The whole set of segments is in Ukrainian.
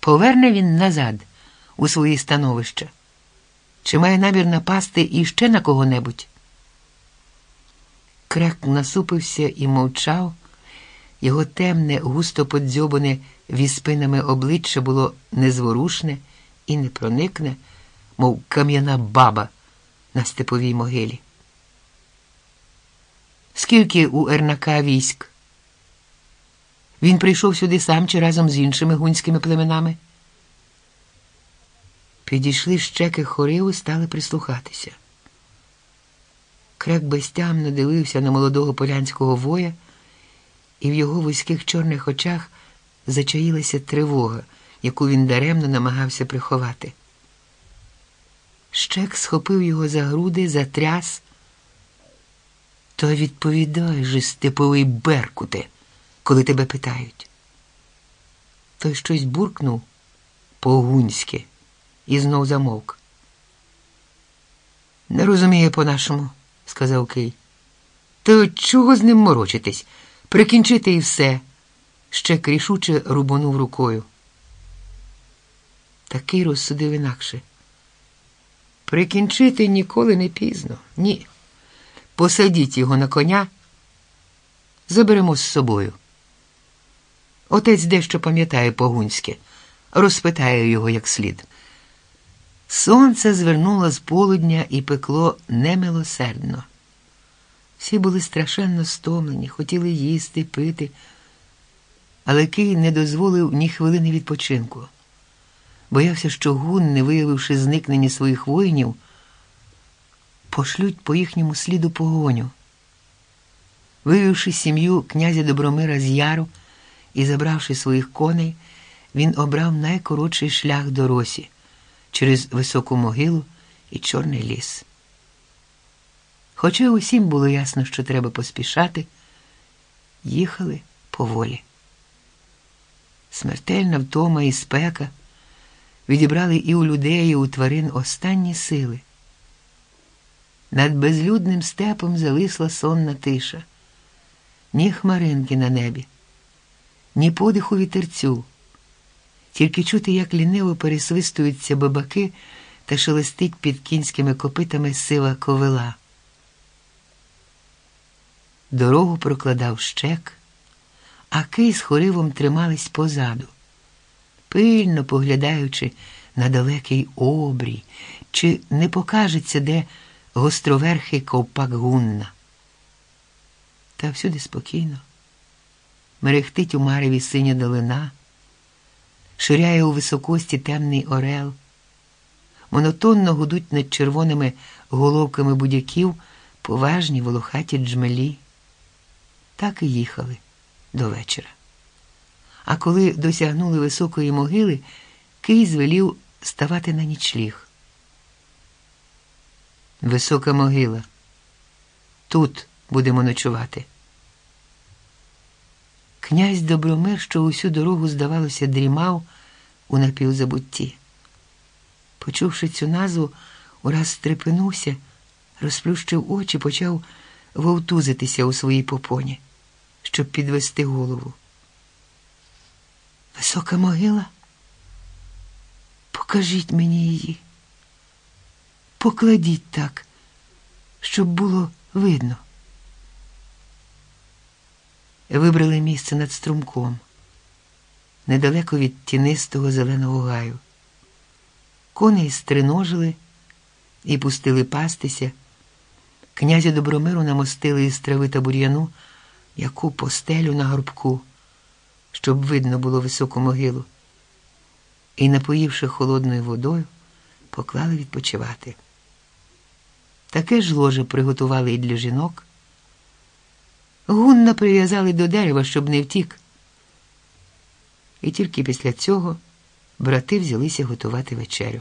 поверне він назад у свої становища? Чи має намір напасти іще на кого-небудь? Крек насупився і мовчав. Його темне, густо подзьобане віспинами обличчя було незворушне і непроникне, мов кам'яна баба на степовій могилі. Скільки у Ернака військ? Він прийшов сюди сам чи разом з іншими гунськими племенами? Підійшли щеки хориву, стали прислухатися. Крек безтямно дивився на молодого полянського воя, і в його вузьких чорних очах зачаїлася тривога, яку він даремно намагався приховати. Щек схопив його за груди, затряс. То відповідай же, степовий Беркуте, коли тебе питають. Той щось буркнув по-гунськи і знов замовк. Не розуміє по-нашому, сказав Кий. То чого з ним морочитись? Прикінчити і все. Ще крішуче рубанув рукою. Такий розсудив інакше. Прикінчити ніколи не пізно. Ні. Посадіть його на коня, заберемо з собою. Отець дещо пам'ятає по-гунськи, розпитає його як слід. Сонце звернуло з полудня і пекло немилосердно. Всі були страшенно стомлені, хотіли їсти, пити, але Кий не дозволив ні хвилини відпочинку. Боявся, що гун, не виявивши зникнення своїх воїнів, пошлють по їхньому сліду погоню. Вивівши сім'ю князя Добромира з яру і забравши своїх коней, він обрав найкоротший шлях до Росі через високу могилу і чорний ліс. Хоча усім було ясно, що треба поспішати, їхали поволі. Смертельна втома і спека відібрали і у людей, і у тварин останні сили. Над безлюдним степом зависла сонна тиша, ні хмаринки на небі, ні подиху вітерцю, тільки чути, як ліниво пересвистуються бабаки та шелестить під кінськими копитами сива ковила. Дорогу прокладав щек, а кий з хоривом тримались позаду, пильно поглядаючи на далекий обрій, чи не покажеться де гостроверхий ковпак гунна. Та всюди спокійно. Мерехтить у мареві синя долина, ширяє у високості темний орел, монотонно гудуть над червоними головками будяків поважні волохаті джмелі. Так і їхали до вечора. А коли досягнули високої могили, Кий звелів ставати на нічліг. Висока могила. Тут будемо ночувати. Князь Добромир, що усю дорогу, здавалося, дрімав у напівзабутті. Почувши цю назву, ураз стрепенувся, розплющив очі, почав вовтузитися у своїй попоні, щоб підвести голову. Висока могила? Покажіть мені її. Покладіть так, щоб було видно. Вибрали місце над струмком, недалеко від тінистого зеленого гаю. Коней стриножили і пустили пастися. Князя Добромиру намостили із трави та бур'яну яку постелю на горбку, щоб видно було високу могилу, і, напоївши холодною водою, поклали відпочивати. Таке ж ложе приготували і для жінок. Гунна прив'язали до дерева, щоб не втік. І тільки після цього брати взялися готувати вечерю.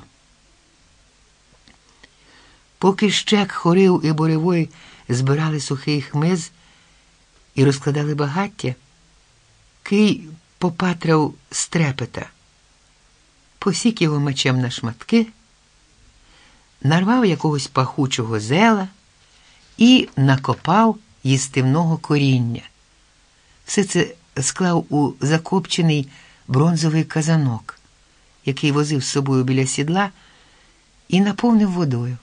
Поки щек хорив і боревой збирали сухий хмиз і розкладали багаття, Кий попатрав стрепета, посік його мечем на шматки нарвав якогось пахучого зела і накопав їстивного коріння. Все це склав у закопчений бронзовий казанок, який возив з собою біля сідла, і наповнив водою.